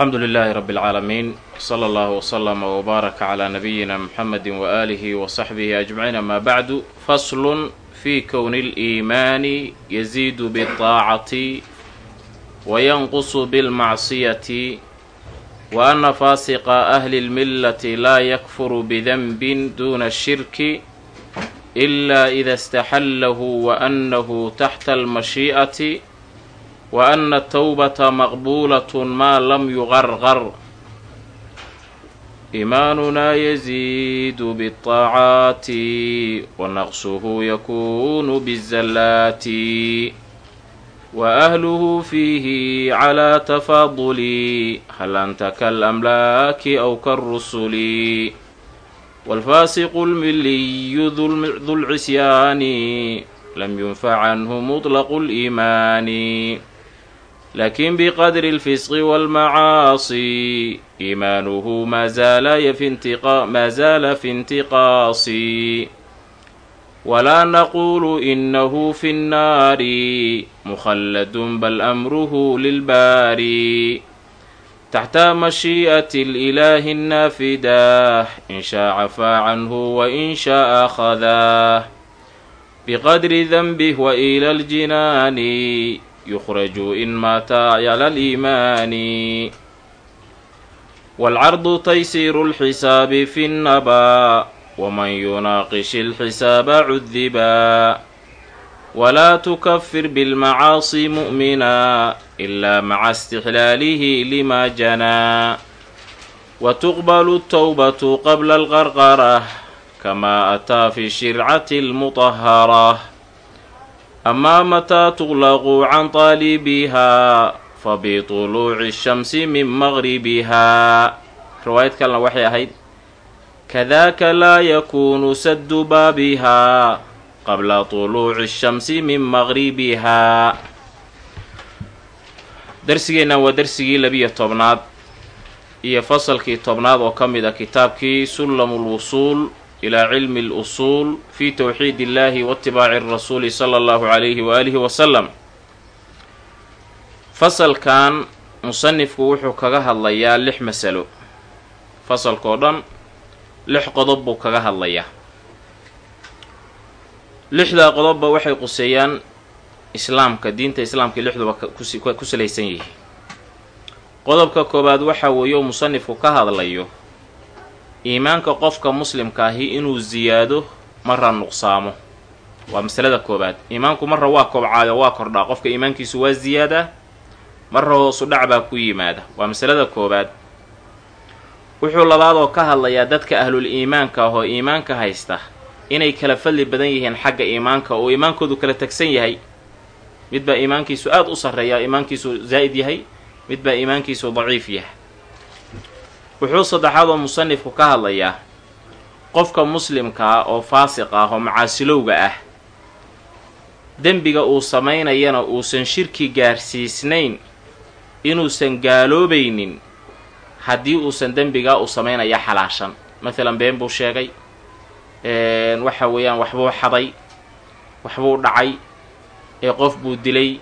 alxamdu lilaahi rabi اlcaalamiin sala allahu wslama wbaaraka calaa nabiyina muxamedi waaalihi wasaxbihi ajmaciin ama bacdu faslun fi kowni اliimaani yaziidu biاطaacati wayanqusu biاlmacsiyati wa ana faasiqa ahli اlmillati laa yakfuru bidanbin duna shirki ila ida istaxallahu wa annahu taxta almashii'ati wa ana atawbata maqbuulatun maa lam yuqarqar iimaanunaa yaziidu biاطaacaati wa naqsuhu yakunu bizallaati wa ahluhu fiihi calaa tafaaduli hal anta kaalamlaaki aw karusuli waalfaasiqu lmiliyu du lcisyaani lam yunfac canhu muطlaqu اliimaani lakin biqadri اlfisqi wاlmacaasi iimaanuhu maa zaala fi intiqaasi walaa naqulu inahu fi nnaari mukhalladun bal amruhu lilbaari taxta mashii'ati اlilaahi الnaafidaah in shaa cafaa canhu wain shaa akhadaah biqadri danbih wa ila اljinaani yukhraju in maata cala aliimaani waalcardu taysiiru اlxisaabi fi nnabaa waman yunaaqish اlxisaaba cudibaa walaa tukafir bilmacaasi mu'mina ilaa maca istixlaalihi lima janaa watuqbalu اtawbatu qabla alqarqarah kamaa ataa fi shircati اlmuطahara amaa mataa tuqlaqu can taalibihaa fa bituluuci shamsi min maqribihaa riwaayad kalena waxay ahayd kadaaka laa yakuunu saddu baabihaa qabla tuluuci shamsi min maqribihaa darsigeennan waa darsigii labiyo tobnaad iyo fasalkii tobnaad oo ka mid a kitaabkii sullamu lwusuul ilaa cilmi اlusuul fi towxiid illahi waitibaaci rasuuli sala allahu calayhi waaalihi wasalam fasalkan musanifku wuxuu kaga hadlayaa lix masalo fasalkao dhan lix qodob buu kaga hadlayaa lixdaa qodobba waxay quseeyaan islaamka diinta islaamka lixduba ku salaysan yihiin qodobka koowaad waxaa weeye oo musanifku ka hadlayo iimaanka qofka muslimka ahi inuu ziyaado marra nuqsaamo. Waa masalada koowaad. Iimaanku marra waa kobcaayo waa kordhaa. Qofka iimaankiisu waa ziyaadaa marra hoosu dhac baa ku yimaada. Waa masalada koowaad. Wuxuu labaadoo ka hadlayaa dadka ahlul iimaanka ah oo iimaanka haysta inay kala fadli badan yihiin xagga iimaanka oo iimaankoodu kala tegsan yahay. Midbaa iimaankiisu aada u sarreeya iimaankiisu zaa'id yahay. Midbaa iimaankiisu daciif yahay wuxuu saddexaad oo musanifku ka hadlayaa qofka muslimka ah oo faasiq ah oo macaasilowga ah. Dembiga uu samaynayana uusan shirki gaarsiisnayn inuusan gaaloobaynin haddii uusan dembigaa uu samaynaya xalaashan. Maalan been buu sheegay waxa weeyaan waxbuu xaday waxbuu dhacay ee qof buu dilay.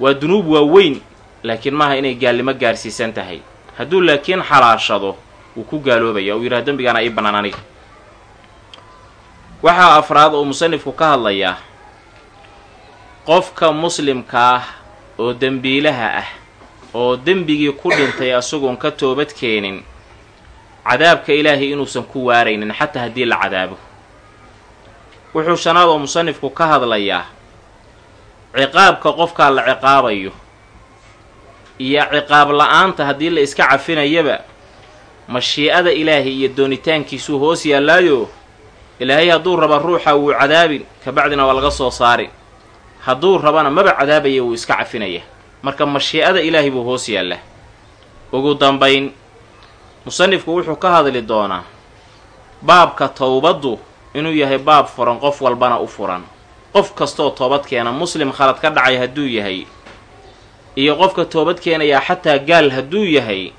Waa dunuub waaweyn laakiin maaha inay gaalnimo gaarsiisan tahay hadduu laakiin xalaashado wuu ku gaaloobaya uu yidhaha dembigaana ii bannaan aniga. Waxaa afraad oo musanifku ka hadlayaa qofka muslimka ah oo dembiilaha ah oo dembigii ku dhintay asagoon ka toobad keenin cadaabka ilaahay inuusan ku waaraynin xataa haddii la cadaabo. Wuxuu shanaad oo musanifku ka hadlayaa ciqaabka qofkaa la ciqaabayo iyo ciqaab la'aanta haddii la iska cafinayaba mashii'ada ilaahay iyo doonitaankiisuu hoos yaallaayo ilaahay hadduu raba ruuxa wuu cadaabin kabacdina waa laga soo saari hadduu rabana maba cadaabaya wuu iska cafinaya. Marka mashii'ada ilaahay buu hoos yaallaa. Ugu dambayn musanifku wuxuu ka hadli doonaa baabka towbaddu inuu yahay baab furan qof walbana u furan. Qof kastooo toobad keena muslim khalad ka dhacay hadduu yahay iyo qofka toobad keenayaa xataa gaal hadduu yahay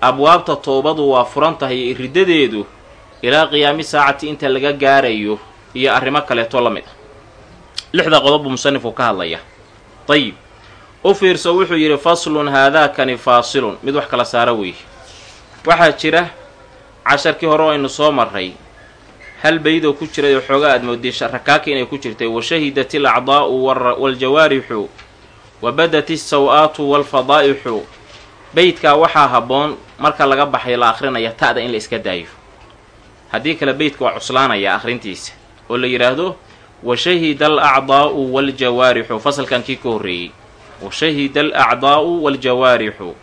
abwaabta toobadu waa furan tahay riddadeedu ilaa qiyaami saacati inta laga gaarayo iyo arrimo kaleeto la mid ah. Lixda qodob buu musanifku ka hadlaya dayib u fiirso wuxuu yidhi faslun haadaakani faasilun. Mid wax kala saara weeye waxaa jira casharkii hore oo aynu soo marray hal baydoo ku jiray oo xoogaa aad moodday rakaaki inay ku jirtay wa shahidat il acdaa'u waaljawaarixu wa badat isaw-aatu waalfadaa'ixu beydkaa waxaa habboon marka laga baxay la akhrinaya ta'da in la iska daayo haddii kale beydka waa cuslaanaya akhrintiisa oo la yidhaahdo wa shahida al acdaa'u waaljawaarixu fasalkan kii ka horreeyey wa shahida al acdaa'u waaljawaarixu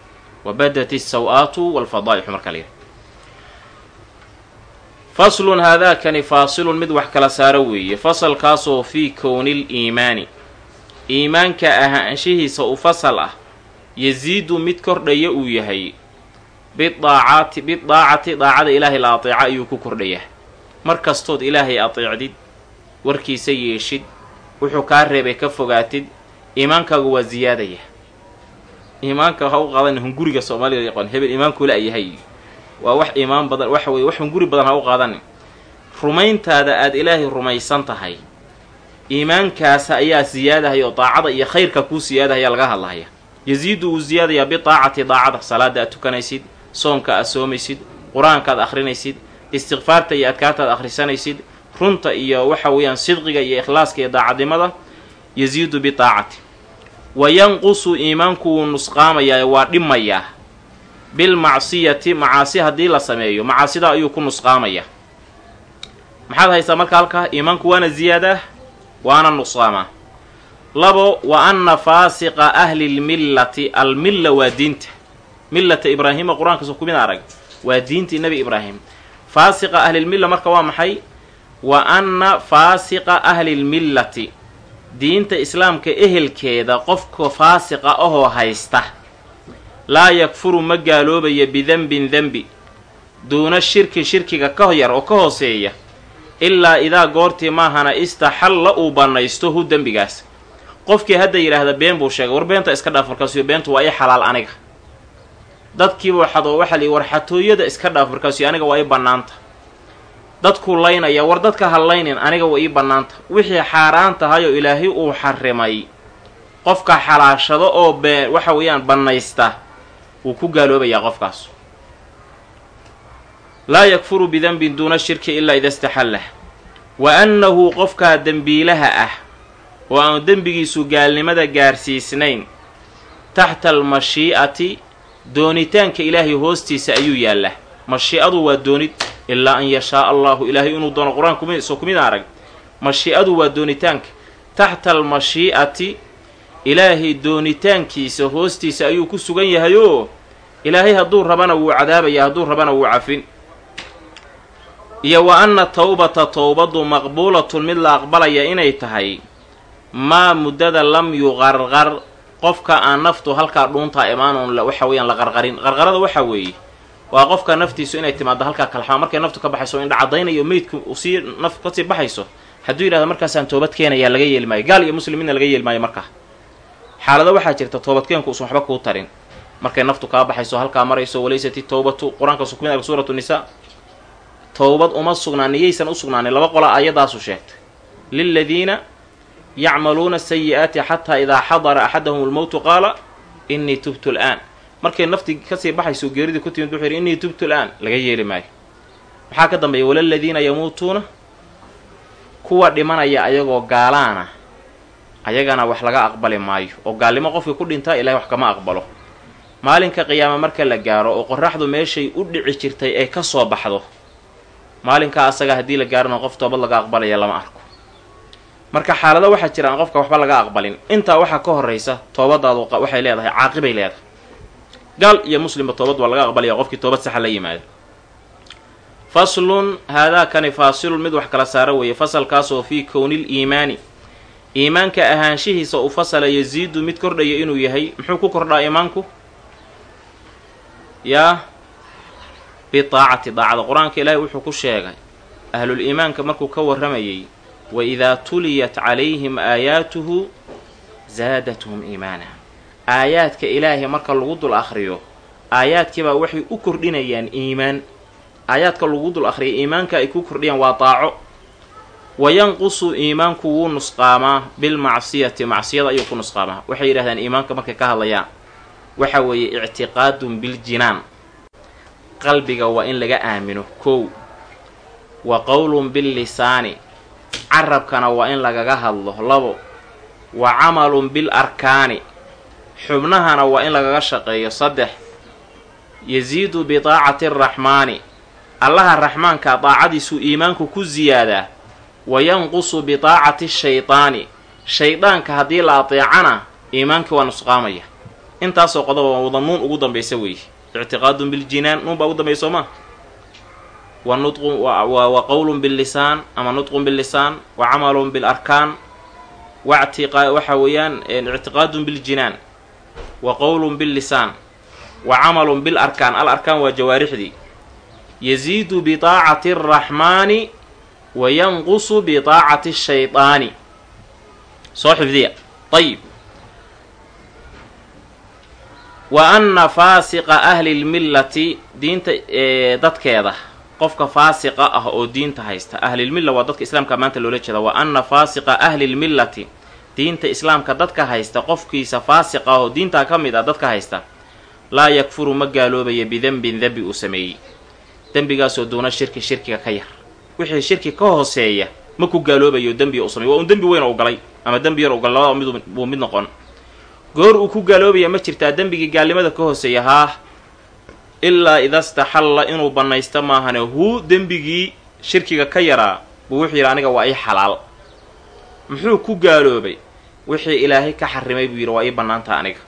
wa badat isaw-aatu waalfadaa'ixu marka la yidhahdo faslun haadaakani faasilun mid wax kala saaro weeye fasalkaasoo fii kownil iimaani iimaanka ahaanshihiisa u fasal ah yasiidu mid kordhaya uu yahay. Bidaacaati bidaacati daacada ilaahay la ateeca ayuu ku kordhayaa mar kastood ilaahay ateecdid warkiisa yeeshid wuxuu kaa reebay ka fogaatid iimaankaagu waa siyaadaya iimaanka ha u qaadan hunguriga soomaalida yaqaan hebel iimaankula yahay. Waa wax iimaan badan waxa weye wax hunguri badan ha u qaadanin rumayntaada aada ilaahay rumaysan tahay iimaankaasa ayaa siyaadahaya oo daacada iyo khayrka kuu siyaadahaya laga hadlahaya yasiidu uu siyaadayaa bidaacati daacada. Salaada aad tukanaysid soonka aad soomaysid qur'aanka aad akhrinaysid istikfaarta iyo adkaarta aad akhrisanaysid runta iyo waxa weeyaan sidqiga iyo ikhlaaska iyo daacadnimada yasiidu bidaacati wa yanqusu iimaanku wuu nusqaamayaa waa dhimayaa. Bilmacsiyati macaasi haddii la sameeyo macaasida ayuu ku nusqaamayaa. Maxaad haysaa marka halkaa iimaanku waana ziyaadaa waana nuqsaamaa labo wa anna faasiqa ahli lmillati almilla waa diinta. Millata ibraahima qur'aankaasoo kumid arag waa diintii nebi ibraahim. Faasiqa ahlilmilla marka waa maxay? Wa anna faasiqa ahlilmillati diinta islaamka ehelkeeda qofka faasiqa ahoo haysta. Laa yakfuru ma gaaloobaya bidenbin denbi duuna shirkin shirkiga ka yar oo ka hooseeya ilaa idaa goortii maahana istaxalla uu bannaysto hu dembigaas. Qofkii hadda yidhaahda been buu sheegay war beenta iska dhaaf markaasuyo beentu waa ii xalaal aniga. Dadkiibuu xadoo waxaa liyi war xatooyada iska dhaaf markaasuyo aniga waa ii bannaanta. Dadkuu laynaya war dadka ha laynin aniga waa ii bannaanta. Wixii xaaraan tahay oo ilaahay uu xarimay. Qofka xalaashado oo bee waxa weeyaan bannaysta wuu ku gaaloobayaa qofkaas laa yakfuru bidenbin duuna shirki ilaa ida istaxallah wa annahu qofkaa dembiilaha ah oo aanu dembigiisu gaalnimada gaarsiisnayn taxta almashii'ati doonitaanka ilaahay hoostiisa ayuu yaallaa mashii'adu waa doonid ilaa an yashaaa allahu ilaahay inuu doono qur'aan soo kumid arag. Mashii'adu waa doonitaanka. Taxta almashii'ati ilaahay doonitaankiisa hoostiisa ayuu ku sugan yahay oo ilaahay hadduu rabana wuu cadaabaya hadduu rabana wuu cafin iyo wa anna tawbata towbaddu maqbuulatun mid la aqbalaya inay tahay maa muddada lam yuqarqar qofka aan naftu halkaa dhuuntaa imaanoon waxa weeyaan la qarqarin. Qarqarada waxaa weeye waa qofka naftiisu inay timaado halkaa kalxama markay naftu ka baxayso indha caddaynayo meydku uu sii naf ka sii baxayso hadduu yidhahdo markaasaan toobad keenayaa laga yeeli maayo gaal iyo muslim midna laga yeeli maayo markaa xaalado waxaa jirta toobadkeenku usan waxba kuu tarin. Markay naftu kaa baxayso halkaa marayso walaysati towbatu qur'aankaasu kumid arg suuratu nisaa towbad uma sugnaan niyaysan u sugnaanin laba qola ayadaasu sheegtay liladiina yacmaluuna sayi-aati xataa idaa xadara axadahum lmowtu qaala innii tubtu l'aan markay naftii ka sii baxayso geeridii ku timid wuxuu yidhi innii tubtu l'aan laga yeeli maayo maxaa ka dambeeya walaladiina yamuutuuna kuwa dhimanaya ayagoo gaalaana ayagana wax laga aqbali maayo oo gaalnimo qofkii ku dhintaa ilahay wax kama aqbalo maalinka qiyaame marka la gaaro oo qoraxdu meeshay u dhici jirtay ay ka soo baxdo maalinkaa asaga haddii la gaarana qof toobad laga aqbalaya lama arko. Marka xaalado waxaa jira aan qofka waxba laga aqbalin. Intaa waxaa ka horraysa toobadaadu waxay leedahay caaqibay leedahay. Gaal iyo muslimba toobad waa laga aqbalaya qofkii toobad saxa la yimaada faslun haadaakani faasilun mid wax kala saara weeye. Fasalkaasoo fii kownil iimaani. Iimaanka ahaanshihiisa u fasala yasiidu mid kordhaya inuu yahay. Muxuu ku kordhaa iimaanku? Yaa bidaacati daacada qur'aanka ilaahay wuxuu ku sheegay ahlul iimaanka markuu ka warramayay wa idaa tuliyat calayhim aayaatuhu zaadathum iimaana aayaadka ilaahay marka lagu dul akhriyo aayaadkiibaa waxay u kordhinayaan iimaan aayaadka lagu dul akhriya iimaanka ay ku kordhiyaan waa daaco wayanqusu iimaanku wuu nusqaamaa bilmacsiyati macsiyada ayuu ku nusqaamaa waxay yidhahdaan iimaanka markay ka hadlayaan waxa weeye ictiqaadun biljinaan qalbiga waa in laga aamino. Kow wa qowlun billisaani carabkana waa in lagaga hadlo. Labo wa camalun bil arkaani. Xubnahana waa in lagaga shaqeeyo. Saddex yasiidu bidaacati araxmaani allaha raxmaanka daacadiisuu iimaanku ku siyaadaa wa yanqusu bidaacati shaydaani shaydaanka haddii la adeecana iimaankii waa nusqaamaya. Intaasoo qodoba waa wada nuun ugu dambaysa weeye ictiqaadun biljinaan nuun baa ugu dambaysa soo ma wa nutqun wa qowlun billisaan ama nutqun billisaan wa camalun bilarkaan watiqa waxa weeyaan ictiqaadun biljinaan wa qowlun billisaan wa camalun bil arkaan al arkaan waa jawaarixdii yasiidu bidaacati araxmaani wa yanqusu bidaacati shaydaani soo xifdiya ayib wa anna faasiqa ahli lmillati diinta dadkeeda qofka faasiqa ah oo diinta haysta. Ahlilmilla waa dadka islaamka maanta loola jeeda wa anna faasiqa ahli lmillati diinta islaamka dadka haysta qofkiisa faasiqa ah oo diintaa ka mid ah dadka haysta laa yakfuru ma gaaloobaya bidembin dembi uu sameeyey. Dembigaasoo duuna shirki shirkiga ka yar. Wixii shirki ka hooseeya ma ku gaaloobayo dembiga uu sameey waa un dembi weyn u galay ama dembi yar u galay labada mid mid noqon goor uu ku gaaloobaya ma jirtaa dembigii gaalnimada ka hooseeya haah ilaa idastaxalla inuu bannaysta maahane huu dembigii shirkiga ka yaraa buu wuxuu yidhi aniga waa ii xalaal. Muxuu ku gaaloobay? Wixii ilaahay ka xarimay buu yidhi waa ii bannaanta aniga.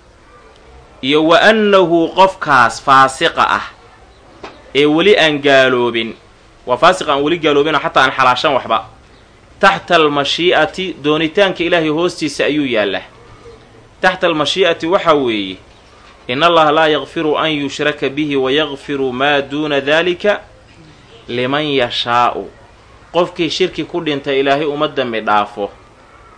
Iyo wa annahu qofkaas faasiqa ah ee weli aan gaaloobin. Waa faasiq aan weli gaaloobinoo xataa aan xalaashan waxba. Taxta almashii'ati doonitaanka ilaahay hoostiisa ayuu yaallaa taxta almashii'ati waxaa weeye in allaha laa yakfiru an yushraka bihi wayakfiru maa duuna daalika liman yashaa'u. Qofkii shirki ku dhintay ilaahay uma dembi dhaafo.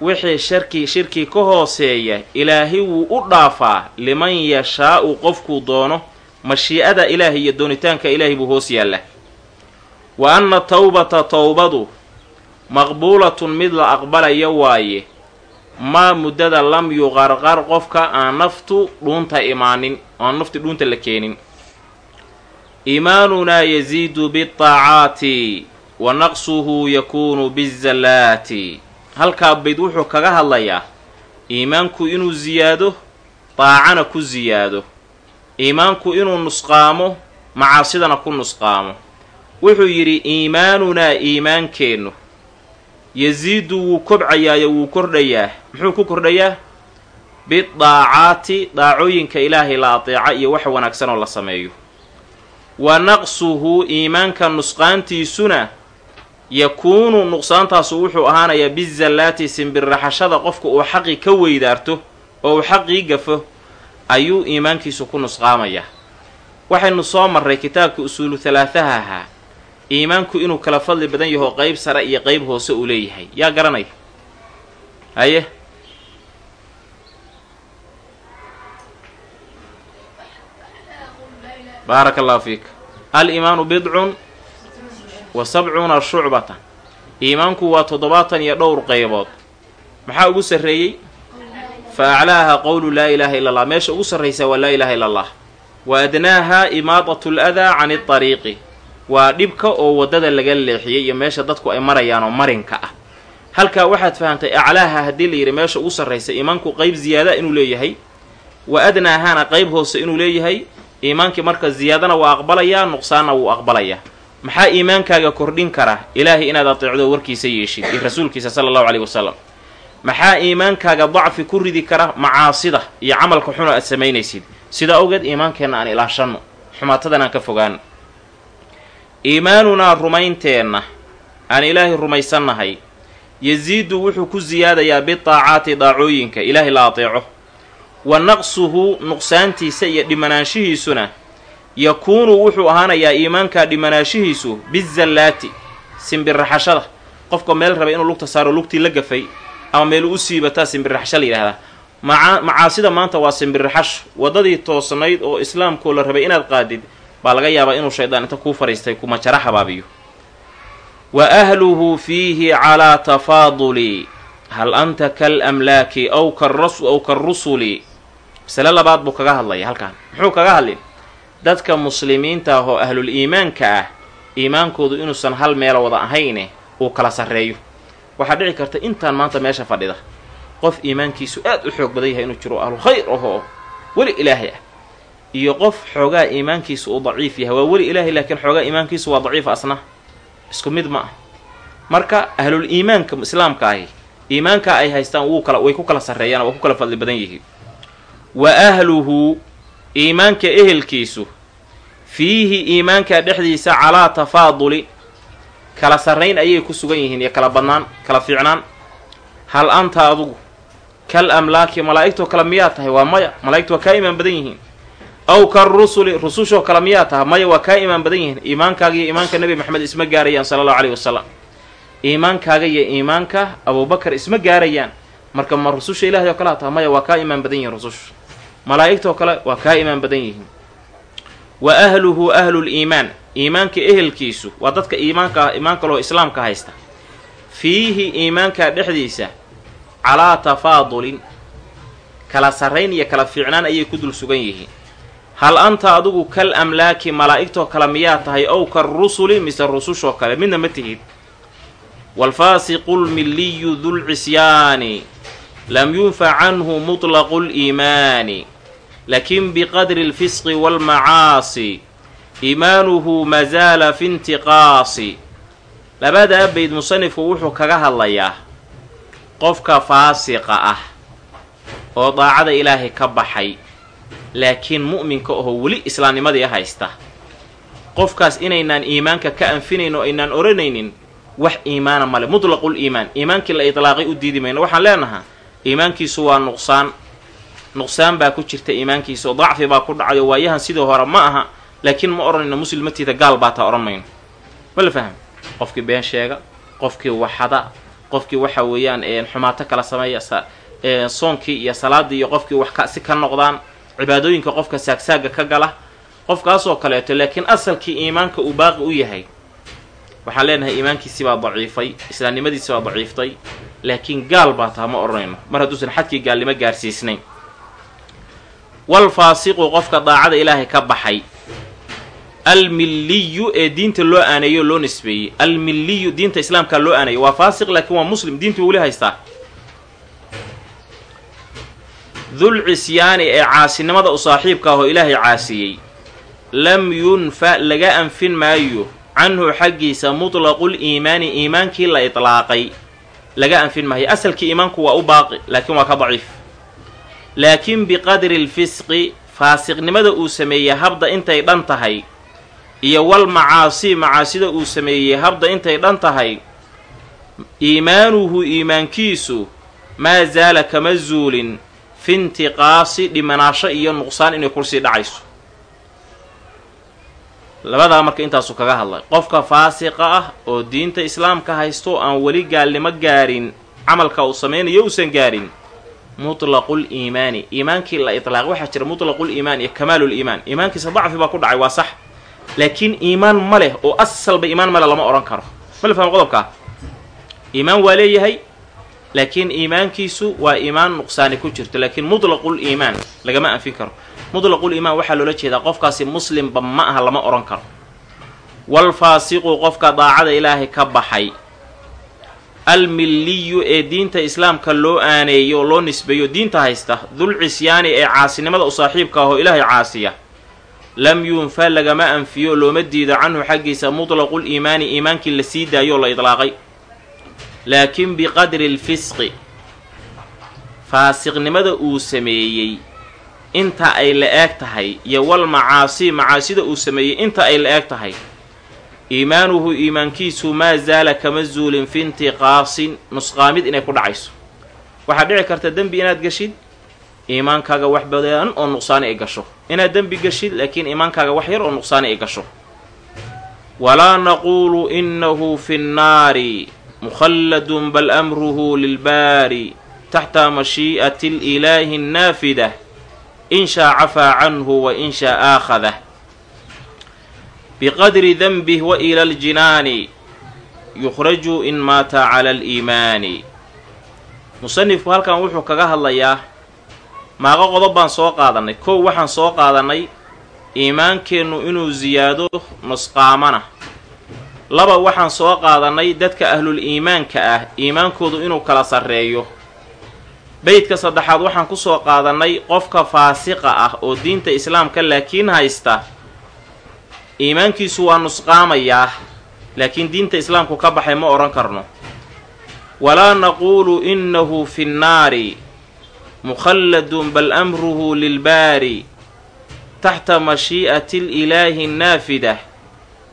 Wixii sharki shirki ka hooseeya ilaahay wuu u dhaafaa liman yashaa'u qofkuu doono mashii'ada ilaahay iyo doonitaanka ilaahay buu hoos yaalla wa anna tawbata towbadu maqbuulatun mid la aqbalayo waaye maa muddada lam yuqarqar qofka aan naftu dhuunta imaanin aan nafti dhuunta la keenin. Iimaanunaa yasiidu biaacaati wa naqsuhu yakuunu bizallaati halkaa bayd wuxuu kaga hadlayaa iimaanku inuu siyaado daacana ku siyaado iimaanku inuu nusqaamo macaasidana ku nusqaamo. Wuxuu yidhi iimaanunaa iimaankeennu yasiidu wuu kobcayaayo wuu kordhayaa. Muxuu ku kordhayaa? Bidaacaati daacooyinka ilaahay la adeeca iyo wax wanaagsan oo la sameeyo. Wa naqsuhu iimaanka nusqaantiisuna yakuunu nuqsaantaasu wuxuu ahaanayaa bizallaati simbirraxashada qofka uu xaqi ka weydaarto oo uu xaqii gafo ayuu iimaankiisu ku nusqaamayaa waxaynu soo marray kitaabka usuulu halaahaha ahaa iimaanku inuu kala fadli badan yaho qeyb sare iyo qeyb hoose uu leeyahay. Yaa garanaya haye? Baaraka allahu fiik. Al-iimaanu bidcun wa sabcuuna shucbatan iimaanku waa toddobaatan iyo dhowr qeybood maxaa ugu sarreeyey? Fa aclaaha qowlu laa ilaaha illa allah meesha ugu sarraysaa waa laa ilaaha illa allah wa adnaaha imaadatu ladaa cani adariiqi waa dhibka oo waddada laga leexiyey iyo meesha dadku ay marayaanoo marinka ah. Halkaa waxaad fahamtay aclaaha haddii la yidhi meesha ugu sarraysa iimaanku qeyb ziyaada inuu leeyahay. Wa adnaahana qeyb hoose inuu leeyahay. Iimaankii marka ziyaadana waa aqbalayaa nuqsaanna wuu aqbalayaa. Maxaa iimaankaaga kordhin kara? Ilaahay inaad ateecdo warkiisa yeeshid iyo rasuulkiisa sala allahu caleyhi wasalam maxaa iimaankaaga dacfi ku ridi kara? Macaasida iyo camalka xun oo aad samaynaysid. Sidaa awgeed iimaankeenna aan ilaashanno xumaatadan aan ka fogaano iimaanunaa rumaynteenna aan ilaahay rumaysannahay yasiidu wuxuu ku siyaadayaa bidaacaati daacooyinka ilaahay la ateeco wa naqsuhu nuqsaantiisa iyo dhimanaanshihiisuna yakuunu wuxuu ahaanayaa iimaankaa dhimanaanshihiisu bizallaati simbirraxashada. Qofka meel raba inuu lugta saaro lugtii la gafay ama meel u siibataa simbirraxasho la yidhahdaa maca macaasida maanta waa simbirraxasho waddadii toosnayd oo islaamkoo la rabay inaad qaadid baa laga yaabaa inuu shaydaan inta kuu fadhiistay kumajara habaabiyo wa ahluhu fiihi calaa tafaaduli. Hal anta kalamlaaki aw aw karusuli masale labaad buu kaga hadlaya halkan muxuu kaga hadlin? Dadka muslimiinta ah oo ahlul iimaanka ah iimaankoodu inuusan hal meelo wada ahayne uu kala sarreeyo. Waxaa dhici karta intaan maanta meesha fadhida. Qof iimaankiisu aad u xoog badan yahay inuu jiro ahlu khayr ahoo weli ilaahay ah iyo qof xoogaa iimaankiisu uu daciif yahay. Waa weli ilaahay laakiin xoogaa iimaankiisu waa daciif asna. Isku mid ma ah marka ahlul iimaanka islaamka ahi iimaanka ay haystaan wuu kala way ku kala sarreeyaan waa ku kala fadli badan yihiin. Wa ahluhu iimaanka ehelkiisu fiihi iimaanka dhexdiisa calaa tafaaduli kala sarrayn ayay ku sugan yihiin iyo kala badnaan kala fiicnaan. Hal anta adugu kal amlaaki malaa'igtoo kale miyaa tahay? Waa maya malaa'igtu waa kaa imaan badan yihiin aw karusuli rusushoo kale miyaa tahay? Maya waa kaa imaan badan yihiin. Iimaankaaga iyo iimaanka nebi maxamed isma gaarayaan sala allahu caleyhi wasalam iimaankaaga iyo iimaanka abuubakar isma gaarayaan. Marka ma rususha ilahay oo kalea tahay? Maya waa kaa imaan badan yihiin rususha malaa'igtoo kale waa kaa imaan badan yihiin. Wa ahluhu ahluliimaan iimaanka ehelkiisu waa dadka iimaanka iimaanka loo islaamka haysta. Fiihi iimaanka dhexdiisa calaa tafaadulin. Kala sarrayn iyo kala fiicnaan ayay ku dul sugan yihiin hal anta adigu kal amlaaki malaa'igtoo kale miyaa tahay ow karusuli mise rusushoo kale? Midna ma tihid. Waalfaasiqu lmilliyu dulcisyaani lam yunfac canhu mutlaqu liimaani laakiin biqadri alfisqi waalmacaasi iimaanuhu mazaala fi intiqaasi. Labadaa bayd musanifku wuxuu kaga hadlayaa qofka faasiqa ah oo daacada ilaahay ka baxay laakiin mu'minka oo weli islaamnimadii haysta. Qofkaas inaynaan iimaanka ka anfinayn oo aynaan odhanaynin wax iimaana male mutlaqul iimaan. Iimaankii la idlaaqay u diidi mayno. Waxaan leenahaa iimaankiisu waa nuqsaan. Nuqsaan baa ku jirta iimaankiisa oo dacfi baa ku dhacayo waayahan sidii hore ma aha laakiin ma odhanayno muslimatiida gaal baa taa odhan mayno. Ma la faham qofkii been sheega qofkii waxada qofkii waxa weeyaan xumaato kala sameeya soonkii iyo salaadii iyo qofkii wax kasi ka noqdaan cibaadooyinka qofka saagsaaga ka gala qofkaasoo kaleeto laakiin asalkii iimaanka uu baaqi u yahay waxaan leenahay iimaankiisii baa daciifay islaamnimadiisi baa daciiftay laakiin gaal baa taha ma odhanayno mar hadduusan xadkii gaalnimo gaarsiisnayn. Walfaasiqu qofka daacada ilaahay ka baxay. Almilliyu ee diinta loo aaneeyo loo nisbeeyey. Almilliyu diinta islaamka loo aaneeyo. Waa faasiq laakiin waa muslim. Diintu weli haystaa dul cisyaani ee caasinimada u saaxiibka ah oo ilaahay caasiyey lam yunfa laga anfin maayo. Canhu xaggiisa mutlaqul iimaani iimaankii la itlaaqay. Laga anfin maayo. Asalkii iimaanku waa u baaqi laakiin waa ka daciif. Laakiin biqadri alfisqi faasiqnimada uu sameeyey habda intay dhan tahay iyo wal macaasi macaasida uu sameeyey habda intay dhan tahay iimaanuhu iimaankiisu maa zaala kama zuulin fi intiqaasi dhimanaasho iyo nuqsaan inay kursii dhacayso. Labadaa marka intaasuu kaga hadlay qofka faasiqa ah oo diinta islaamka haysto aan weli gaalnimo gaarin camalka uu samaynayo uusan gaarin mutlaqul iimaani. Iimaankii la itlaaq waxaa jira mutlaqul iimaan iyo kamaalul iimaan. Iimaankiisa dacfi baa ku dhacay waa sax. Laakiin iimaan ma leh oo asalba iimaan male lama odhan karo. Ma la fahmo qodobkaa iimaan waa leeyahay laakiin iimaankiisu waa iimaan nuqsaani ku jirto laakiin mutlaqul iimaan lagama anfin karo. Mutlaqul iimaan waxaa loola jeedaa qofkaasi muslimba ma aha lama odhan karo. Walfaasiqu qofka daacada ilaahay ka baxay. Almilliyu ee diinta islaamka loo aaneeyo oo loo nisbeeyo diinta haysta dul cisyaani ee caasinimada u saaxiibka ah oo ilaahay caasiya. Lam yunfa lagama anfiyo looma diido canhu xaggiisa mutlaqul iimaani iimaankii la sii daayoo la idlaaqay laakiin biqadri alfisqi faasiqnimada uu sameeyey inta ay la eeg tahay iyo wal macaasi macaasida uu sameeyey inta ay la eeg tahay. Iimaanuhu iimaankiisu maa zaala kama zuulin fi intiqaasin nusqaamid inay ku dhacayso. Waxaa dhici karta dembi inaad geshid iimaankaaga wax badan oo nuqsaani ay gasho. Inaad dembi geshid laakiin iimaankaaga wax yar oo nuqsaani ay gasho. Walaa naquulu inahu fi nnaari mukhalladun bal amruhu lilbaari taxta mashii'ati lilaahi annaafida in shaa cafaa canhu wa in shaa aakhadah biqadri denbih wa ila aljinaani yukhraju in maata cala aliimaani musanifku halkan wuxuu kaga hadlayaa maaqa qodob baan soo qaadannay. Kow waxaan soo qaadannay iimaankeennu inuu siyaado nusqaamana laba waxaan soo qaadannay dadka ahlul iimaanka ah iimaankoodu inuu kala sarreeyo. Beydka saddexaad waxaan ku soo qaadannay qofka faasiqa ah oo diinta islaamka laakiin haysta. Iimaankiisu waa nusqaamayaa laakiin diinta islaamku ka baxay ma odhan karno. Walaa naquulu innahu fi nnaari mukhalladun bal amruhu lilbaari taxta mashii'ati lilaahi annaafida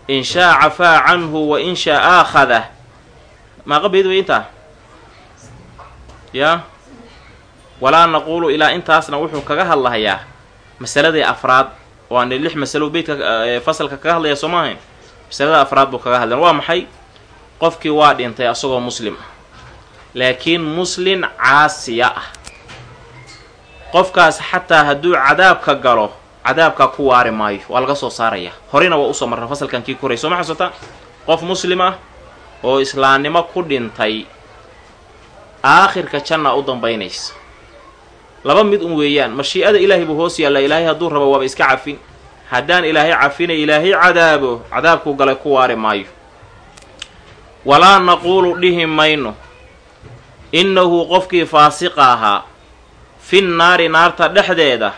in shaa cafaa canhu wa in shaa aakhadah maaqa beyd wey intaa yaa walaa naquulu ilaa intaasna wuxuu kaga hadlahayaa masaladii afraad. Oo lix masalo beydka fasalka kaga hadlaya soo maahayn? Masalada afraad buu kaga hadlayan waa maxay? Qofkii waa dhintay asagoo muslim. Laakiin muslin caasiya ah. Qofkaas xataa hadduu cadaabka galo cadaabkaa ku waari maayo. Waa laga soo saaraya. Horena waa u soo marra fasalkan kii koray soo ma xasuuta qof muslim ah oo islaamnimo ku dhintay aakhirka janna u dambaynaysa. Laba mid un weeyaan mashii'ada ilaahay buu hoos yaallaa. Ilaahay hadduu rabo waaba iska cafin. Haddaan ilaahay cafinay ilaahay cadaabo cadaabkuu galay ku waari maayo. Walaa naquulu dhihi mayno. Innahu qofkii faasiqa ahaa. Fi nnaari naarta dhexdeeda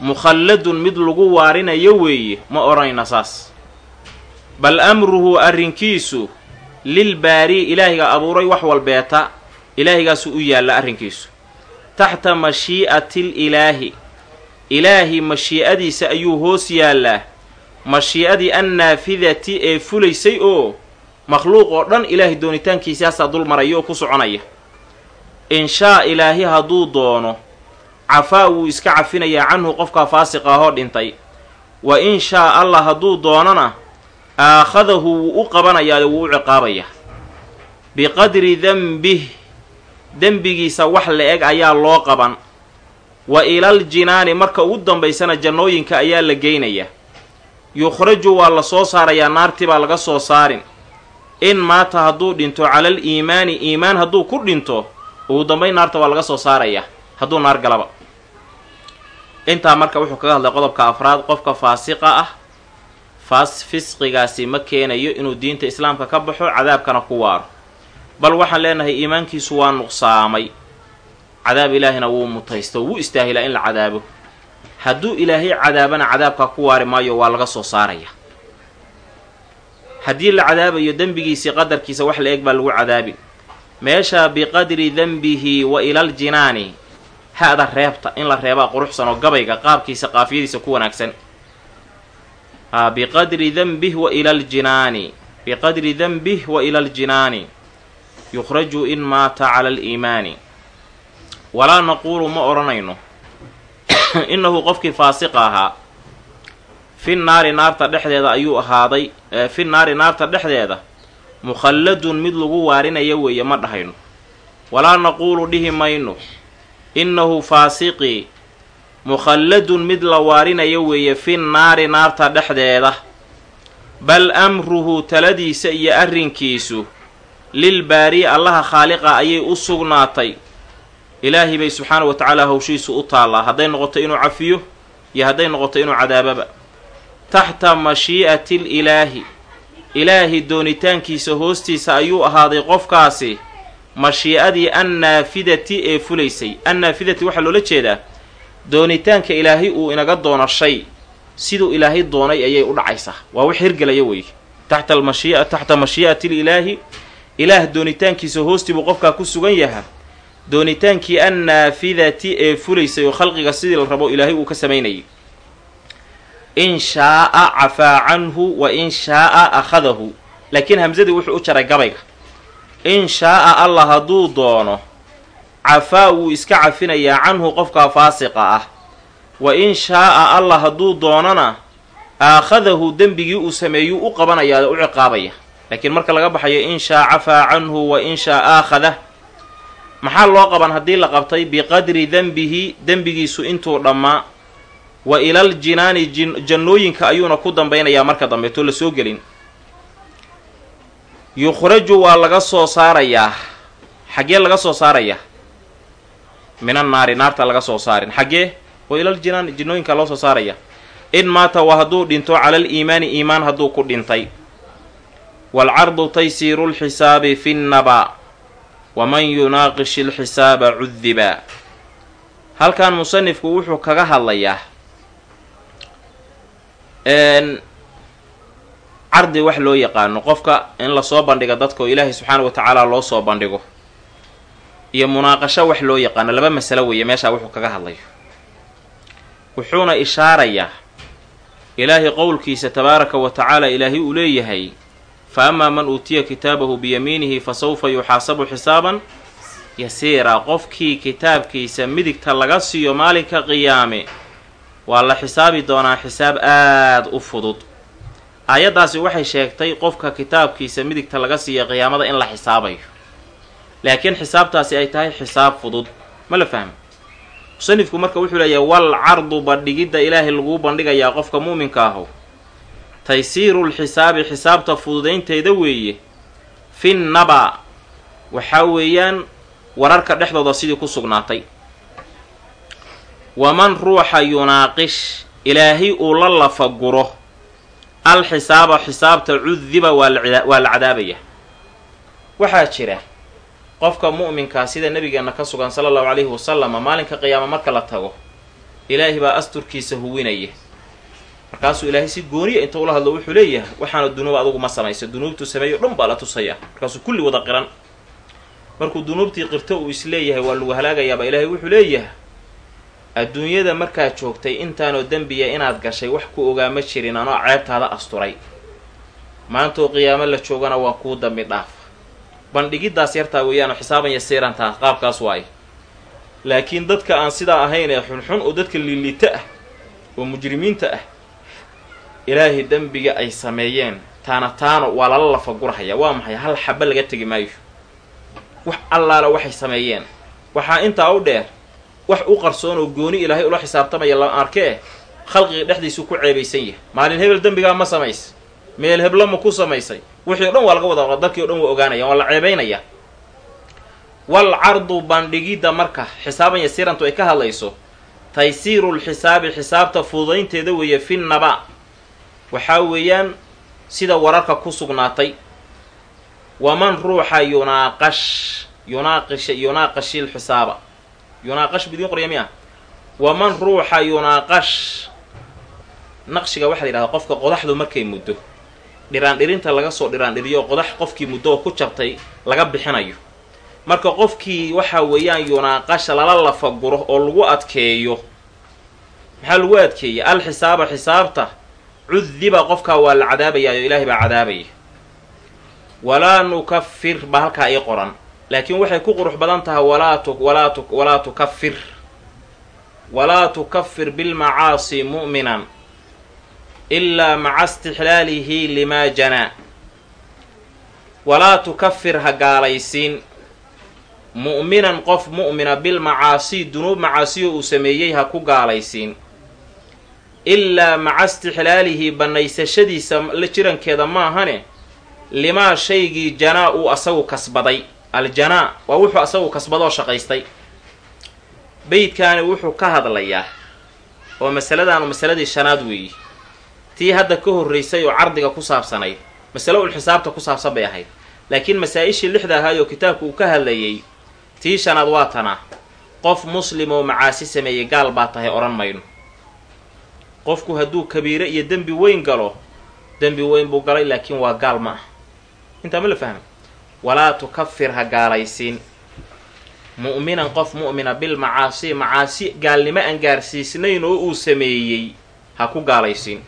mukhalladun mid lagu waarinayo weeye ma odhanayna saas. Bal amruhu arrinkiisu lilbaari ilaahiga abuuray wax walbeeta ilaahigaasu u yaalla arrinkiisu. Taxta mashii'atil ilaahi mashii'adiisa ayuu hoos yaallaa mashii'adii annaafidati ee fulaysay oo makhluuq oo dhan ilaahay doonitaankiisaasaa dul maraya oo ku soconaya. In shaa ilaahi hadduu doono cafaa wuu iska cafinayaa canhu qofkaa faasiqa ahoo dhintay. Wa in shaa allah hadduu doonona aakhadahu wuu u qabanayaa wuu u ciqaabayaa. Biqadri denbih dembigiisa wax la-eg ayaa loo qaban. Wa ilal jinaani marka ugu dambaysana jannooyinka ayaa la geynayaa yukhraju waa la soo saarayaa naartii baa laga soo saarin. In maata hadduu dhinto calal iimaani iimaan hadduu ku dhinto ugu dambayn naarta waa laga soo saarayaa hadduu naar galaba intaa marka wuxuu kaga hadlay qodobka afraad qofka faasiqa ah faas fisqigaasi ma keenayo inuu diinta islaamka ka baxo cadaabkana ku waaro. Bal waxaan leenahay iimaankiisu waa nuqsaamay. Cadaab ilaahina wuu mutaysto wuu istaahilaa in la cadaabo. Hadduu ilaahay cadaabana cadaabkaa ku waari maayo waa laga soo saaraya. Haddii la cadaabayo dembigiisii qadarkiisa wax la eg baa lagu cadaabi. Meesha biqadri denbihi wa ilal jinaani ha-da reebta in la reebaa quruxsan oo gabayga qaabkiisa qaafiyadiisa ku wanaagsan biqadri denbih wa ilal jinaani biqadri denbih wa ila aljinaani yukhraju in maata cala aliimaani walaa naquulu ma odhanayno innahu qofkii faasiqa ahaa fi naari naarta dhexdeeda ayuu ahaaday fi naari naarta dhexdeeda mukhalladun mid lagu waarinayo weeye ma dhahayno walaa naquulu dhihi mayno innahu faasiqii mukhalladun mid la waarinayo weeye fi naari naarta dhexdeeda bal amruhu taladiisa iyo arrinkiisu lilbaari allaha khaaliqa ayay u sugnaatay ilaahay bay subxaanahu wa tacaala hawshiisu u taallaa hadday noqoto inuu cafiyo iyo hadday noqoto inuu cadaababa taxta mashii'ati lilaahi ilaahi doonitaankiisa hoostiisa ayuu ahaaday qofkaasi mashii'adii annaafidati ee fulaysay. Annaafidati waxaa loola jeedaa doonitaanka ilaahay uu inaga doono shay siduu ilaahay doonay ayay u dhacaysaa waa wax hirgelaya weeye taxta almashiia taxta mashii'ati lilaahi ilaah doonitaankiisa hoostii buu qofkaa ku sugan yahaa doonitaankii annaafidati ee fulaysay oo khalqiga sidii la rabo ilaahay uu ka samaynayay. In shaaa cafaa canhu wa in shaaa akhadahu. Laakiin hamsadii wuxuu u jaray gabayga in shaaa allah hadduu doono cafaa wuu iska cafinayaa canhu qofkaa faasiqa ah. Wa in shaaa allah hadduu doonona aakhadahu dembigii uu sameeyuu u qabanayaa u ciqaabaya. Laakiin marka laga baxayo in shaa cafaa canhu wa in shaa aakhadah maxaa loo qaban haddii la qabtay? Biqadri denbihi dembigiisu intuu dhammaa wa ilal jinaani jannooyinka ayuuna ku dambaynayaa marka dambeetoo la soo gelin yukhraju waa laga soo saarayaa xaggee laga soo saarayaa min annaari naarta laga soo saarin. Xaggee oo ilal jinaan jinnooyinka loo soo saaraya. In maata waa hadduu dhinto cala aliimaani iimaan hadduu ku dhintay. Waalcardu taysiiru lxisaabi fi nnaba. Waman yunaaqish ilxisaaba cudiba halkan musanifku wuxuu kaga hadlayaa cardi wax loo yaqaano qofka in la soo bandhigo dadka oo ilaahay subxaana wa tacaala loo soo bandhigo iyo munaaqasho wax loo yaqaano laba masalo weeye meeshaa wuxuu kaga hadlayo. Wuxuuna ishaarayaa ilaahay qowlkiisa tabaaraka wa tacaala ilaahay uu leeyahay fa amaa man uutiya kitaabahu biyamiinihi fa sawfa yuxaasabu xisaaban yasiira. Qofkii kitaabkiisa midigta laga siiyo maalinka qiyaame waa la xisaabi doonaa xisaab aada u fudud aayaddaasi waxay sheegtay qofka kitaabkiisa midigta laga siiya qiyaamada in la xisaabayo. Laakiin xisaabtaasi ay tahay xisaab fudud. Ma la fahmo musanifku marka wuxuu leeyahay wal cardu bandhigidda ilaahay laguu bandhigayaa qofka muuminka aho taysiiru lxisaabi xisaabta fududaynteeda weeye. Fi naba. Waxaa weeyaan wararka dhexdooda sidii ku sugnaatay. Waman ruuxa yunaaqish. Ilaahay uu la lafaguro alxisaaba xisaabta cudiba waa la cadaabaya. Waxaa jira qofka mu'minkaa sida nabigeena ka sugan sala allahu calayhi wasalama maalinka qiyaama marka la tago ilaahay baa asturkiisa huwinaya markaasuu ilaahay si gooniya inta ula hadlo wuxuu leeyahay waxaana dunuub adugu ma samayso dunuubtu sameeyo dhan baa la tusaya markaasuu kulli wada qiran. Markuu dunuubtii qirto uu is leeyahay waa lagu halaagayaaba ilaahay wuxuu leeyahay adduunyada markaad joogtay intaanoo dembiya inaad gashay wax ku ogaa ma jirin anoo ceebtaada asturay. Maantoo qiyaamo la joogana waa kuu dambi dhaaf. Bandhigiddaas yartaa weeyaano xisaaban yasiirantaa qaabkaas waaye. Laakiin dadka aan sidaa ahayn ee xunxun oo dadka liiliita ah oo mujrimiinta ah ilaahay dembiga ay sameeyeen taana taano waa lala lafagurhaya waa maxay? Hal xaba laga tegi maayo. Wax allaala waxay sameeyeen. Waxaa intaa u dheer wax u qarsoon oo gooni ilaahay ula xisaabtamaya la arkee khalqiga dhexdiisuu ku ceebaysan yahay. Maalin hebel dembigaa ma samays meel heblo ma ku samaysay. Wixii o dhan waa laga wada dadkii o dhan waa ogaanaya waa la ceebaynaya. Wal cardu bandhigidda marka xisaaban yasiirantu ay ka hadlayso taysiiru lxisaabi xisaabta fududaynteeda weeye fi naba. Waxaa weeyaan sida wararka ku sugnaatay. Waman ruuxa yunaaqash yunaaqisha yunaaqashi lxisaaba yunaaqash bidiin qorya miya? Waman ruuxa yunaaqash? Naqshiga waxaa la yidhahdaa qofka qodaxdu markay muddo dhiraandhirinta laga soo dhiraandhiriyo qodax qofkii muddo oo ku jabtay laga bixinayo. Marka qofkii waxa weeyaan yunaaqasha lala lafaguro oo lagu adkeeyo maxaa lagu adkeeyey? Alxisaaba xisaabta. Cudiba qofkaa waa la cadaabayaayo ilaahay baa cadaabaya walaa nukafir baa halkaa ii qoran laakiin waxay ku qurux badan tahay walaa tu walaa tu walaa tukafir walaa tukafir bilmacaasi mu'minan ilaa maca istixlaalihi limaa janaa walaa tukafir ha gaalaysiin. Mu'minan qof mu'mina bilmacaasi dunuub macaasiyo uu sameeyey ha ku gaalaysiin. Ilaa maca istixlaalihi bannaysashadiisa la jirankeeda maahane limaa shaygii janaa uu asagu kasbaday aljanaa waa wuxuu asagu kasbadoo shaqaystay. Beydkaani wuxuu ka hadlayaa oo masaladaanu masaladii shanaad weeye tii hadda ka horraysay oo cardiga ku saabsanayd masalo ul xisaabta ku saabsan bay ahayd. Laakiin masaa-ishii lixda ahaay oo kitaabku uu ka hadlayay tii shanaad waa tana. Qof muslim oo macaasi sameeyey gaal baa tahay odhan mayno. Qofku hadduu kabiire iyo dembi weyn galo dembi weyn buu galay laakiin waa gaal ma ah intaa ma la fahmay walaa tukafir ha gaalaysiin. Mu'minan qof mu'mina bilmacaasi macaasi gaalnimo aan gaarsiisnayn oo uu sameeyey ha ku gaalaysiin.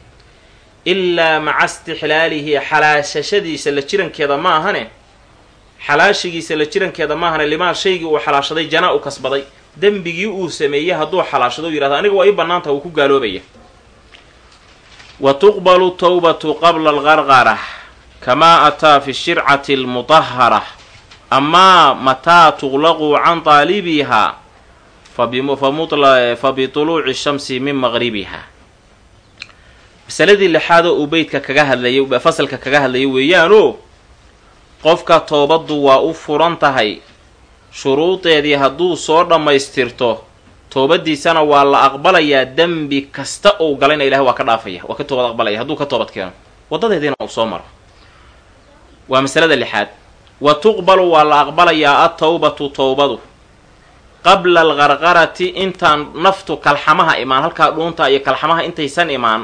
Ilaa maca istixlaalihi xalaashashadiisa la jirankeeda ma ahane. Xalaashigiisa la jirankeeda maahane limaa shaygii uu xalaashaday janaa u kasbaday. Dembigii uu sameeyey hadduu xalaashado u yihahdo aniga waa ii bannaantaha wuu ku gaaloobaya. Wa tuqbalu towbatu qabla alqarqara kamaa ataa fi shircati almutahara amaa mataa tuqlaqu can taalibiha fa bituluuci shamsi min maqribiha masaladii lixaadoo uu beydka kaga hadlayay fasalka kaga hadlayay weeyaanoo qofka toobaddu waa u furan tahay shuruudeedii hadduu soo dhammaystirto toobaddiisana waa la aqbalayaa dembi kasta uu galayna ilahay waa ka dhaafaya waa ka toobad aqbalaya hadduu ka toobad keeno waddadeediina uu soo maro waa masalada lixaad. Wa tuqbalu waa la aqbalayaa attawbatu towbadu qabla alqarqarati intaan naftu kalxamaha imaan halkaa dhuunta iyo kalxamaha intaysan imaan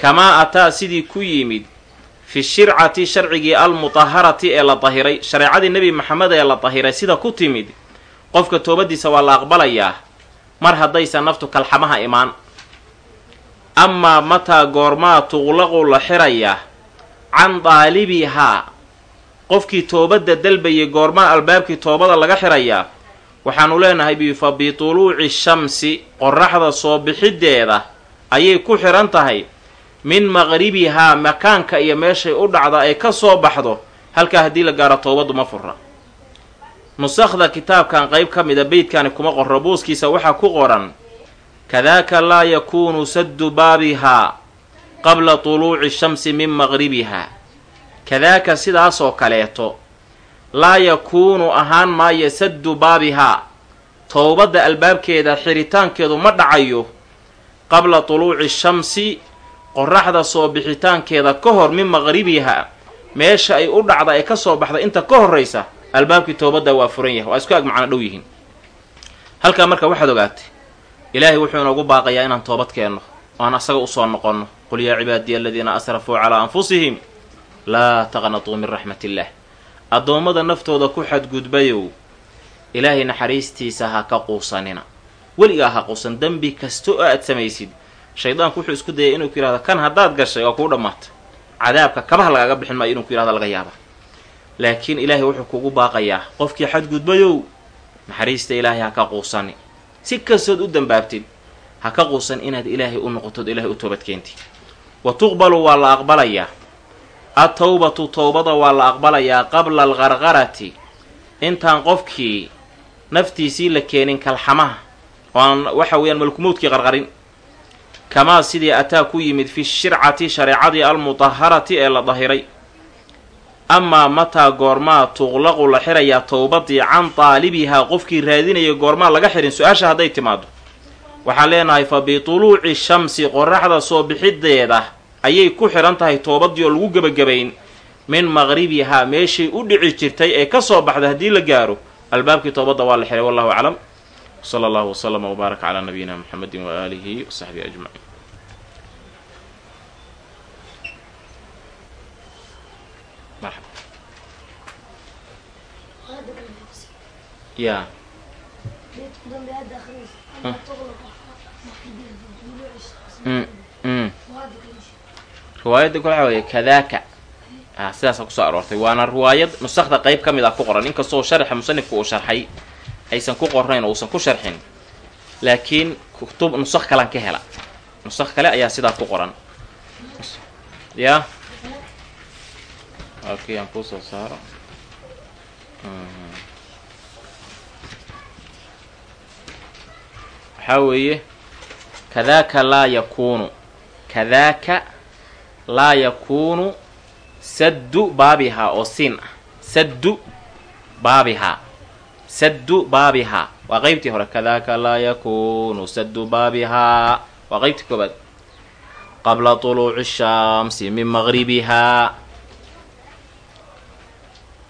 kamaa ataa sidii ku yimid fi shircati sharcigii almutaharati ee la dahiray shareecadii nebi maxamed ee la dahiray sida ku timid qofka toobaddiisa waa la aqbalayaa mar haddaysan naftu kalxamaha imaan. Amaa mataa goormaa tuqlaqu la xirayaa can daalibihaa qofkii toobadda dalbayay goormaa albaabkii toobada laga xirayaa waxaanu leenahay bifa bituluuci shamsi qoraxda soo bixiddeeda ayay ku xihan tahay. Min maqribihaa makaanka iyo meeshay u dhacda ay ka soo baxdo halkaa haddii la gaaro toobaddu ma fura nusakhda kitaabkan qayb ka mida beydkani kuma qorro buuskiisa waxaa ku qoran kadaaka laa yakuunu saddu baabihaa qabla tuluuci shamsi min maqribihaa kadaaka sidaasoo kaleeto laa yakuunu ahaan maayo saddu baabihaa towbadda albaabkeeda xiritaankeedu ma dhacayo. Qabla tuluuci shamsi qoraxda soo bixitaankeeda ka hor min maqribihaa meesha ay u dhacda ay ka soo baxda inta ka horraysa albaabkii toobadda waa furan yahay. Waa isku ag macno dhow yihiin. Halkaa marka waxaad ogaatay ilaahay wuxuu inoogu baaqayaa inaan toobad keenno aan asaga u soo noqonno. Qul yaa cibaadiya aladiina asrafuu calaa anfusihim laa taqnatuu min raxmat illaah addoommada naftooda ku xadgudbayow ilaahay naxariistiisa ha ka quusanina. Weligaa ha quusan dembi kasta oo aad samaysid shaydaanku wuxuu isku dayay inuu ku yihahdo kan haddaad gashay waa kuu dhammaata cadaabka kabaha lagaaga bixin maayo inuu ku yihahdo laga yaaba laakiin ilaahay wuxuu kugu baaqayaa qofkii xadgudbayow naxariista ilaahay ha ka quusani. Si kastood u dambaabtid ha ka quusan inaad ilaahay u noqotood ilaahay u toobadkeentid wa tuqbalu waa la aqbalayaa. Attawbatu towbada waa la aqbalayaa qabla alqarqarati intaan qofkii naftiisii la keenin kalxamaha oo aan waxa weeyaan malkumowdkii qarqarin kamaa sidii ataa ku yimid fi shircati shareecadii almutaharati ee la dahiray. Amaa mataa goormaa tuqlaqu la xirayaa towbadii can daalibihaa qofkii raadinaya goormaa laga xirin su'aasha hadday timaado waxaan leenahay fa bituluuci shamsi qoraxda soo bixiddeeda ayay ku xidhan tahay toobadii oo lagu gebagabayn min maqribihaa meeshay u dhici jirtay ee ka soo baxda haddii la gaaro. Albaabkii toobadda waa la xiray wallahu aclam. Sala allahu waslama wbaaraka calaa nabiyina muxamedin waaalihi wasaxbihi ajmaciin ya riwaayadda waxa weeye kadaaka. A sidaasa ku soo aroortay. Waana riwaayad nusakda qeyb ka mid ah ku qoran. Inkastoo sharxa musanifku uu sharxay. Aysan ku qornayn uusan ku sharxin. Laakiin kutub nusakh kalan ka hela. Nusakh kale ayaa sidaa ku qoran. Ya? Okay aan ku soo saaro. Waxaa weeye kadaaka laa yakuunu kadaaka laa yakuunu saddu baabihaa oo siin ah saddu baabihaa saddu baabihaa waa qeybtii hore. Kadaaka laa yakuunu saddu baabihaa waa qeybtii koobaad qabla tuluuci shamsi min maqribihaa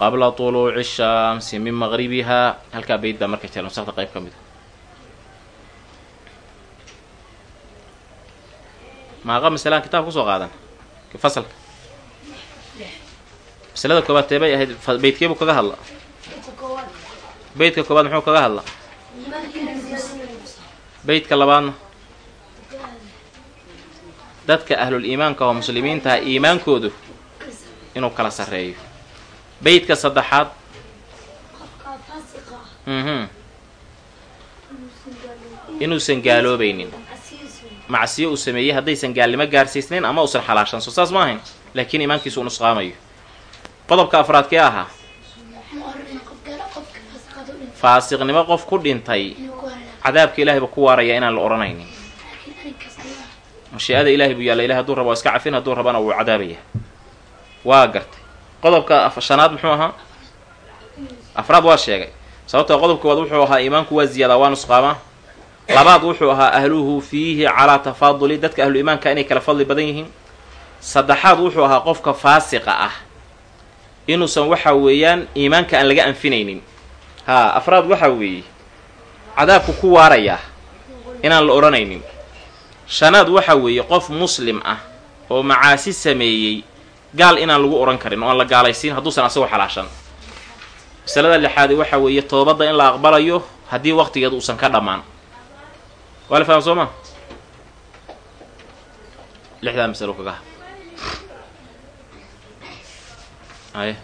qabla tuluuci shamsi min maqribihaa halkaa beyd baa marka jira nusakda qeyb ka mid maaqa masalaan kitaab ku soo qaadan? Fasalka. Masalada koobaad teebay ahayd beydkeebuu kaga hadla beydka koobaad muxuu kaga hadla beydka labaadna? Dadka ahlul iimaanka oo muslimiintaha iimaankoodu inuu kala sarreeyo. Beydka saddexaad. Mhm. Inuusan gaaloobaynin macsiyo uu sameeyey haddaysan gaalnimo gaarsiisnayn ama uusan xalaashan soo saas ma ahayn. Laakiin iimaankiisu u nusqaamayo. Qodobka afraad kee ahaa? Faasiqnimo qof ku dhintay. Cadaabka ilaahay buu ku waaraya inaan la odhanaynin mashii'ada ilaahay buu yaalla ilahay hadduu rabo waa iska cafin hadduu rabana wuu cadaabaya waa gartay. Qodobka shanaad muxuu ahaa? Afraad waa sheegay. Sababtoo qodobka waad wuxuu ahaa iimaanku waa ziyaadaa waa nusqaamaa labaad wuxuu ahaa ahluhu fiihi calaa tafaaduli dadka ahlu iimaanka inay kala fadli badan yihiin. Saddexaad wuxuu ahaa qofka faasiqa ah. Inuusan waxa weeyaan iimaanka aan laga anfinaynin. Haa afraad waxaa weeye cadaabku ku waarayaa inaan la odhanaynin. Shanaad waxa weeye qof muslim ah oo macaasi sameeyey gaal inaan lagu odhan karin oo aan la gaalaysiin hadduusan asagoo xalaashan. Masalada lixaadi waxa weeye toobadda in la aqbalayo haddii waqtigeed uusan ka dhammaan waa la faham soo ma lixdaa masalo kaga haye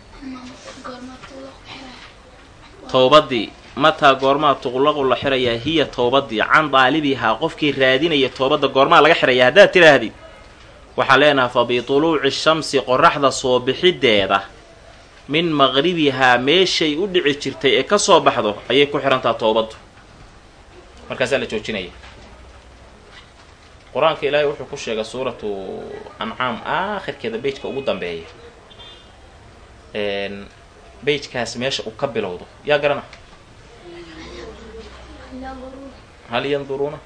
towbaddii mataa goormaa tuqlaqu la xirayaa hiya towbaddii can daalibihaa qofkii raadinaya toobadda goormaa laga xirayaa haddaad tidhaahdid waxaa leenaha fa shamsi qoraxda soo bixideeda min maqribihaa meeshay u dhici jirtay ee ka soo baxdo ayay ku xihantaha toobaddu. Markaasaa la joojinaya qur'aanka ilaahay wuxuu ku sheegay suuratu ancaam aakhirkeeda beyjka ugu dambeeya beyjkaas meesha uu ka bilowdo. Yaa garana? Hal yanduruuna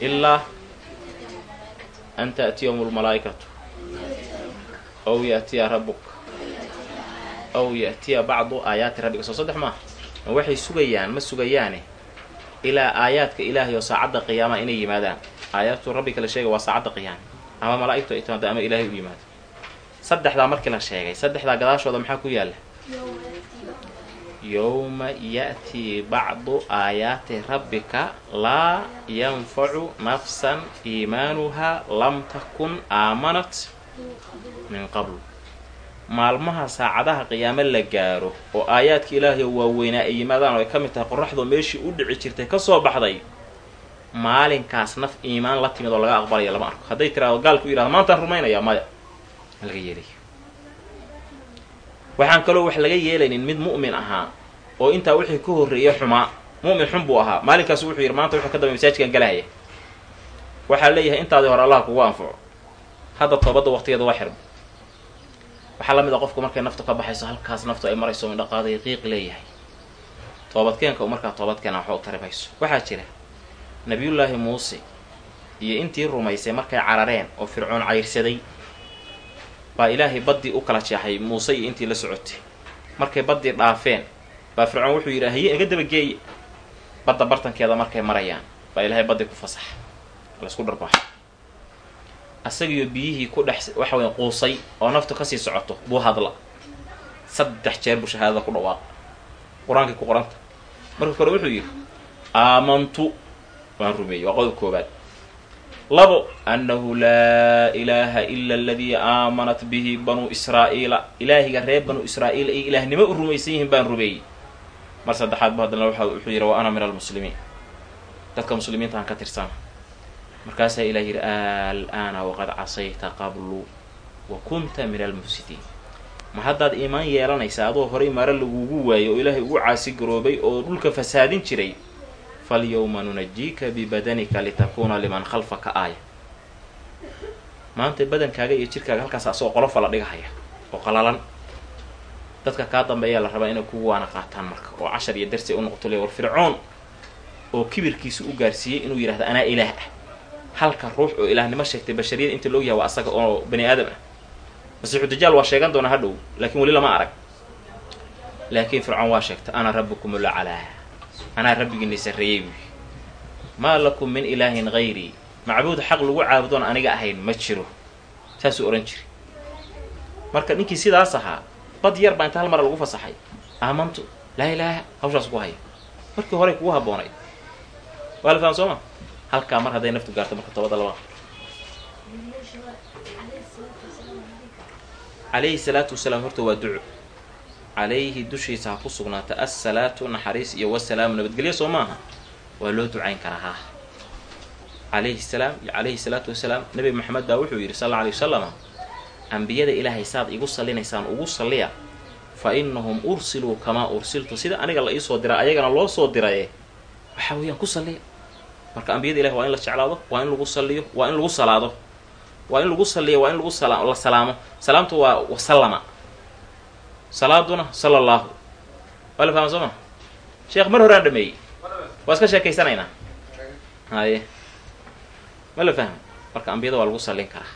ilaa an ta'tiyahum lmalaa'ikatu aw ya'tiya rabuk aw ya'tiya bacdu aayaati rabbika. Soo saddex maaha ma waxay sugayaan ma sugayaane ilaa aayaadka ilaahay oo saacadda qiyaamaha inay yimaadaan aayaadtu rabbi kala sheegay waa saacadda qiyaama ama malaa'igtu ay timaado ama ilaahay u yimaado. Saddexdaa markii la sheegay saddexdaa gadaashooda maxaa ku yaalla? Yowma ya'tii bacdu aayaati rabbika laa yanfacu nafsan iimaanuhaa lam takun aamanat min qabl maalmaha saacadaha qiyaamo la gaaro oo aayaadka ilaahay waaweynaa ay yimaadaan oo ay ka mid tahay qoraxdoo meeshii u dhici jirtay ka soo baxday maalinkaas naf iimaan la timid oo laga aqbalaya lama arko. Hadday tiraado gaalku yihahdo maantaan rumaynayaa maya ma laga yeelayo waxaan kaloo wax laga yeelaynin mid mu'min ahaa oo intaa wixii ka horreeyay xumaa mu'min xun buu ahaa. Maalinkaas wuxuu yidhi maanta wuxuu ka dambeey masaajidkan galahaya waxaa leeyahay intaadii hore allah kugu anfaco hadda toobadda waqtigeeda waa xirma. Waxaa la mid a qofku markay naftu ka baxayso halkaas naftu ay marayso indhaqaaday qiiq leeyahay. Toobadkeenka markaa toobadkeena waxa u tari mayso waxaa jira nabiyullaahi muuse iyo intii rumaysay markay carareen oo fircoon cayrsaday baa ilaahay baddii u kala jeexay muuse iyo intii la socotay. Markay baddii dhaafeen baa fircoon wuxuu yidhi haye iga dabageeye badda bartankeeda markay marayaan baa ilaahay baddii ku fasax laysku dharbaaxay asagiyo biyihii ku dhex waxa weya quusay oo naftu ka sii socoto buu hadla. Saddex jeer buu shahaadada ku dhawaaqa qur'aankii ku qoranta. Marka kore wuxuu yidhi aamantu waan rumeeyey waa qodob koobaad labo annahu laa ilaaha ila aladii aamanat bihi banuu israa'iila ilaahiga reer banuu israa'iil ay ilaahnimo u rumaysan yihiin baan rumeeyey. Mar saddexaad bu haddana wuxuu yidhi wa ana min almuslimiin. Dadka muslimiintaan ka tirsana markaasaa ilah yidhi al'aana waqad casayta qablu wa kunta min almufsidiin. Ma haddaad iimaan yeelanaysa adoo horay mare lagugu waayey oo ilaahay ugu caasi garoobay oo dhulka fasaadin jiray falyowma nunajiika bibadanika litakuuna liman khalfaka aaya maanta badankaaga iyo jirkaaga halkaas asagoo qolofa la dhigahaya oo qalalan. Dadka kaa dambeeyaa la rabaa inay kugu waana qaataan marka oo cashar iyo darsi u noqoto le war fircoon oo kibirkiisa u gaarsiiyey inuu yidhahdo anaa ilaah ah halka ruux oo ilaahnimo sheegtay bashariyada inta loog yahay waa asaga oo bani aadam ah. Masiixu dajaal waa sheegan doonaa hadhow laakiin weli lama arag. Laakiin fircoon waa sheegtay ana rabbukum ulacalaa anaa rabbigiinay sarreeyey buuyi maa lakum min ilaahin hayrii macbuud xaq lagu caabudoon aniga ahayn ma jiro. Saasuu odhan jiri marka ninkii sidaas ahaa bad yar baa inta hal mara lagu fasaxay. Aamantu laa ilaaha hawshaas ku haya markii horey kugu habboonayd waa la fahan soo ma? Halkaa mar hadday naftu gaarto marka tobada laba. Calayhi salaatu wasalaam horta waa duco calayhi dushiisa ha ku sugnaata assalaatu naxariis iyo wasalaamu nabadgelyo soo maaha? Waa loo ducayn karaa haa calayhi salaam iyo calayhi salaatu wasalaam nebi maxamed baa wuxuu yidhi sal alla alay wasalama ambiyada ilaahay saad igu sallinaysaan ugu salliya fa innahum ursiluu kamaa ursiltu. Sida aniga la iisoo dira ayagana loo soo diraye waxaa weeyaan ku salliya. Marka ambiyada ilahi waa in la jeclaado waa in lagu salliyo waa in lagu salaado waa in lagu salliyo waa in lagu la salaamo. Salaamtu waa wasallama salaaduna sala allahu waa la fahma soo ma? Sheekh mar horaan dhameeyey. Waa iska sheekaysanaynaa haye. Ma la fahmo marka ambiyada waa lagu sallin karaa